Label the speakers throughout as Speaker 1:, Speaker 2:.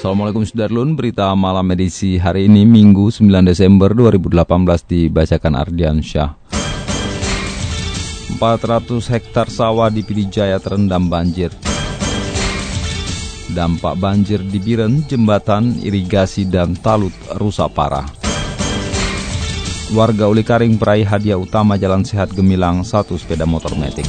Speaker 1: Assalamualaikum Sudarlun, berita malam edisi hari ini Minggu 9 Desember 2018 dibacakan Ardian Syah. 400 hektar sawah di Pidijaya terendam banjir. Dampak banjir di Biren, jembatan, irigasi, dan talut rusak parah. Warga Uli Karing peraih hadiah utama Jalan Sehat Gemilang satu sepeda motor metik.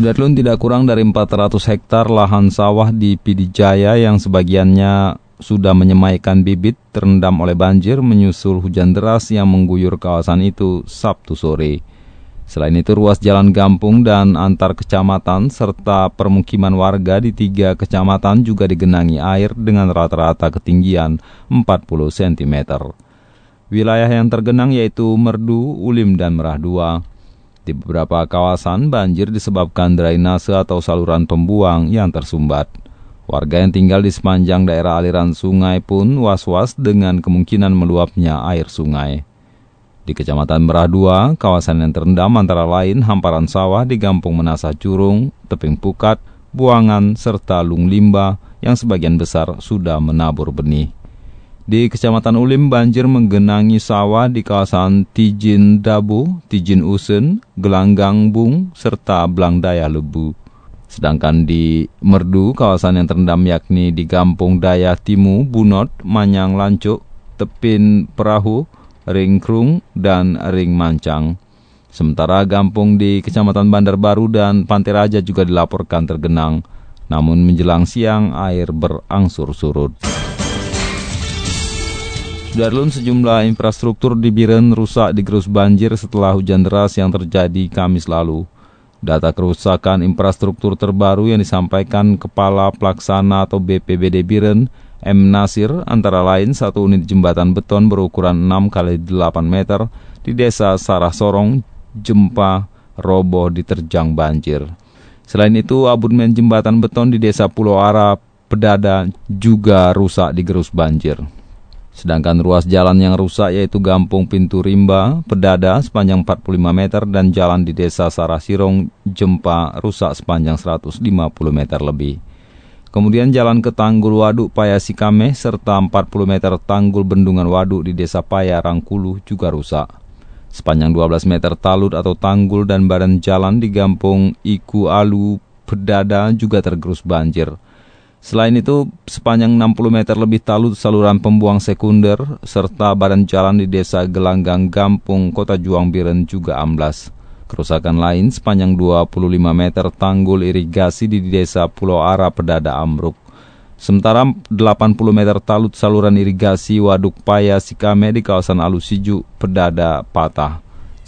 Speaker 1: Sudarlun tidak kurang dari 400 hektar lahan sawah di Pidijaya yang sebagiannya sudah menyemaikan bibit terendam oleh banjir menyusul hujan deras yang mengguyur kawasan itu Sabtu sore. Selain itu ruas jalan gampung dan antar kecamatan serta permukiman warga di tiga kecamatan juga digenangi air dengan rata-rata ketinggian 40 cm. Wilayah yang tergenang yaitu Merdu, Ulim, dan Merah 2. Di beberapa kawasan, banjir disebabkan drainase atau saluran pembuang yang tersumbat. Warga yang tinggal di sepanjang daerah aliran sungai pun was-was dengan kemungkinan meluapnya air sungai. Di Kecamatan Merah 2, kawasan yang terendam antara lain hamparan sawah di Gampung Menasa Curung, Teping Pukat, Buangan, serta Lung Limba yang sebagian besar sudah menabur benih. Di Kecamatan Ulim, banjir menggenangi sawah di kawasan Tijin Dabu, Tijin Usen, Gelanggang Bung, serta Blang Daya Lebu. Sedangkan di Merdu, kawasan yang terendam yakni di Gampung Daya Timu, Bunot, Manyang Lancuk, Tepin Perahu, Ring Krung, dan Ring Mancang. Sementara Gampung di Kecamatan Bandar Baru dan Pantai Raja juga dilaporkan tergenang. Namun menjelang siang air berangsur surut. Darlun sejumlah infrastruktur di Biren rusak digerus banjir setelah hujan deras yang terjadi Kamis lalu. Data kerusakan infrastruktur terbaru yang disampaikan Kepala Pelaksana atau BPBD Biren, M. Nasir, antara lain satu unit jembatan beton berukuran 6 x 8 meter di desa Sarah Sorong, Jempa, roboh diterjang banjir. Selain itu, abunmen jembatan beton di desa Pulau Ara, Pedada juga rusak digerus banjir. Sedangkan ruas jalan yang rusak yaitu Gampung Pintu Rimba, Pedada sepanjang 45 meter dan jalan di desa Sarasirong, Jempa rusak sepanjang 150 meter lebih. Kemudian jalan ke Tanggul Waduk Payasikame serta 40 meter Tanggul Bendungan Waduk di desa Paya Rangkulu juga rusak. Sepanjang 12 meter talut atau tanggul dan badan jalan di Gampung Iku Alu, Pedada juga tergerus banjir. Selain itu, sepanjang 60 meter lebih talut saluran pembuang sekunder serta badan jalan di desa Gelanggang Gampung, Kota Juang Biren juga amblas. Kerusakan lain sepanjang 25 meter tanggul irigasi di desa Pulau Ara Pedada Amruk. Sementara 80 meter talut saluran irigasi Waduk Paya Sikame di kawasan Alusiju, Pedada patah.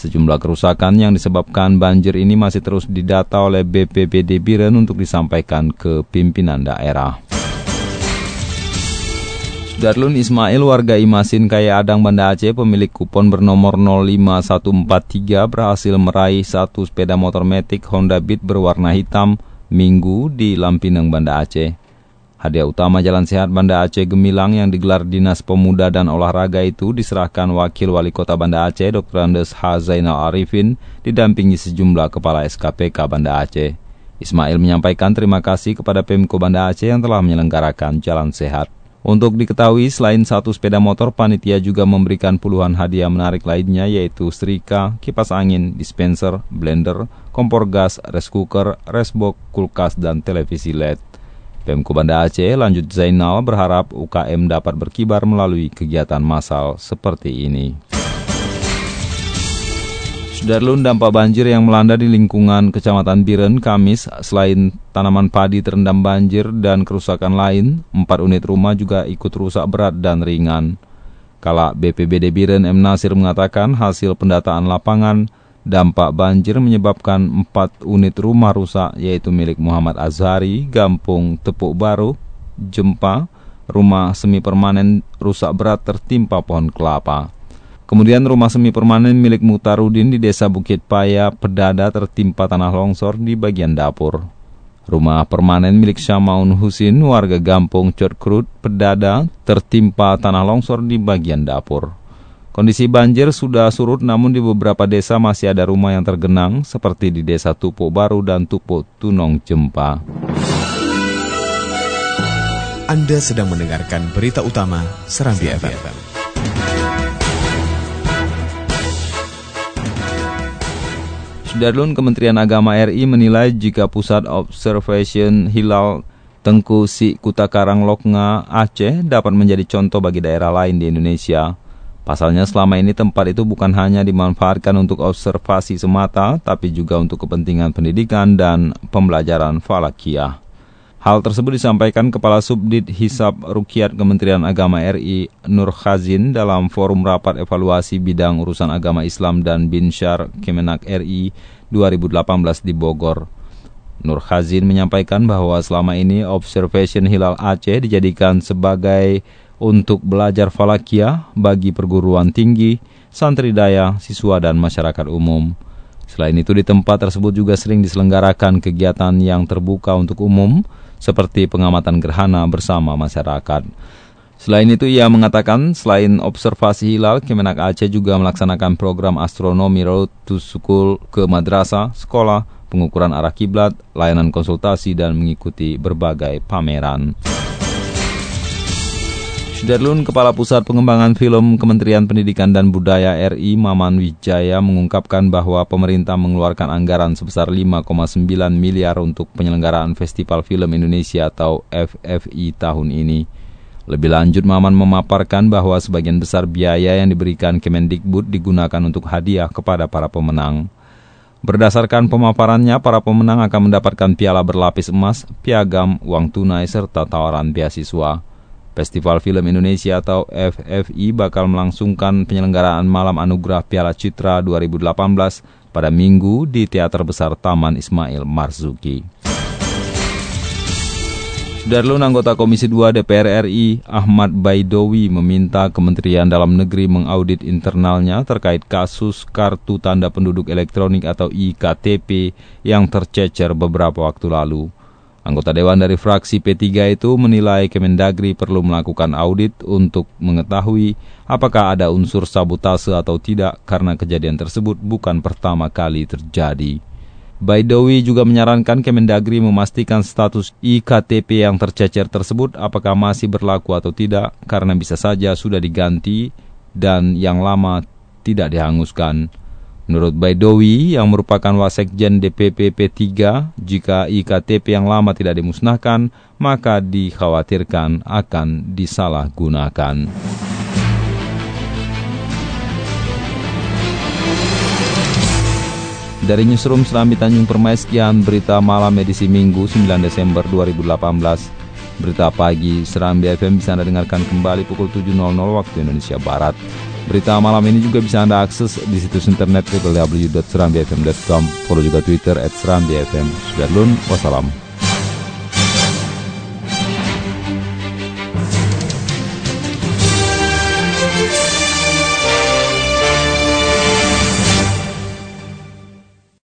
Speaker 1: Sejumlah kerusakan yang disebabkan banjir ini masih terus didata oleh BPBD Biren untuk disampaikan ke pimpinan daerah. Darlun Ismail warga Imasin Kaya Adang Banda Aceh pemilik kupon bernomor 05143 berhasil meraih satu sepeda motor metik Honda Beat berwarna hitam minggu di Lampinang Banda Aceh. Hadiah utama Jalan Sehat Banda Aceh Gemilang yang digelar Dinas Pemuda dan Olahraga itu diserahkan Wakil Wali Kota Banda Aceh Dr. Andes H. Zainal Arifin didampingi sejumlah kepala SKPK Banda Aceh. Ismail menyampaikan terima kasih kepada Pemko Banda Aceh yang telah menyelenggarakan Jalan Sehat. Untuk diketahui, selain satu sepeda motor, panitia juga memberikan puluhan hadiah menarik lainnya yaitu setrika, kipas angin, dispenser, blender, kompor gas, rice cooker, rice box, kulkas, dan televisi LED. Pemko Banda Aceh lanjut Zainal berharap UKM dapat berkibar melalui kegiatan massal seperti ini. Sudarlun dampak banjir yang melanda di lingkungan Kecamatan Biren, Kamis, selain tanaman padi terendam banjir dan kerusakan lain, empat unit rumah juga ikut rusak berat dan ringan. Kala BPBD Biren M. Nasir mengatakan hasil pendataan lapangan, dampak banjir menyebabkan empat unit rumah rusak yaitu milik Muhammad Azhari, Gampung Tepuk Baru, Jempa, rumah semi permanen rusak berat tertimpa pohon kelapa. Kemudian rumah semi permanen milik Mutarudin di desa Bukit Paya, Pedada tertimpa tanah longsor di bagian dapur. Rumah permanen milik Syamaun Husin, warga Gampung Cotkrut, Pedada, tertimpa tanah longsor di bagian dapur. Kondisi banjir sudah surut namun di beberapa desa masih ada rumah yang tergenang seperti di desa Tupo Baru dan Tupo Tunong Jempa.
Speaker 2: Anda sedang mendengarkan berita utama Serambi FM.
Speaker 1: Sudarlun Kementerian Agama RI menilai jika Pusat Observation Hilal Tengku Si Kuta Karang Loknga Aceh dapat menjadi contoh bagi daerah lain di Indonesia. Pasalnya selama ini tempat itu bukan hanya dimanfaatkan untuk observasi semata, tapi juga untuk kepentingan pendidikan dan pembelajaran falakiyah. Hal tersebut disampaikan Kepala Subdit Hisab Rukiat Kementerian Agama RI Nur Khazin dalam forum rapat evaluasi bidang urusan agama Islam dan Binsyar Kemenak RI 2018 di Bogor. Nur Khazin menyampaikan bahwa selama ini observation hilal Aceh dijadikan sebagai untuk belajar falakiyah bagi perguruan tinggi, santri daya, siswa dan masyarakat umum. Selain itu di tempat tersebut juga sering diselenggarakan kegiatan yang terbuka untuk umum, seperti pengamatan gerhana bersama masyarakat. Selain itu, ia mengatakan selain observasi hilal, Kemenak Aceh juga melaksanakan program astronomi road to school ke madrasah, sekolah, pengukuran arah kiblat, layanan konsultasi, dan mengikuti berbagai pameran. Sudarlun, Kepala Pusat Pengembangan Film Kementerian Pendidikan dan Budaya RI Maman Wijaya mengungkapkan bahwa pemerintah mengeluarkan anggaran sebesar 5,9 miliar untuk penyelenggaraan Festival Film Indonesia atau FFI tahun ini. Lebih lanjut, Maman memaparkan bahwa sebagian besar biaya yang diberikan Kemendikbud digunakan untuk hadiah kepada para pemenang. Berdasarkan pemaparannya, para pemenang akan mendapatkan piala berlapis emas, piagam, uang tunai, serta tawaran beasiswa. Festival Film Indonesia atau FFI bakal melangsungkan penyelenggaraan Malam Anugerah Piala Citra 2018 pada Minggu di Teater Besar Taman Ismail Marzuki. Darlun anggota Komisi 2 DPR RI Ahmad Baidowi meminta Kementerian Dalam Negeri mengaudit internalnya terkait kasus Kartu Tanda Penduduk Elektronik atau IKTP yang tercecer beberapa waktu lalu. Anggota Dewan dari fraksi P3 itu menilai Kemendagri perlu melakukan audit untuk mengetahui apakah ada unsur sabotase atau tidak karena kejadian tersebut bukan pertama kali terjadi. Baidowi juga menyarankan Kemendagri memastikan status IKTP yang tercecer tersebut apakah masih berlaku atau tidak karena bisa saja sudah diganti dan yang lama tidak dihanguskan. Menurut Baidowi yang merupakan wasekjen DPP P3, jika IKTP yang lama tidak dimusnahkan, maka dikhawatirkan akan disalahgunakan. Dari Newsroom Serambi Tanjung Permai, sekian berita malam edisi Minggu 9 Desember 2018. Berita pagi Serambi FM bisa Anda dengarkan kembali pukul 7.00 waktu Indonesia Barat. Berita malam ini juga bisa Anda akses di situs internet www.serambifm.com. Follow juga Twitter at serambifm. Sudah lun, wassalam.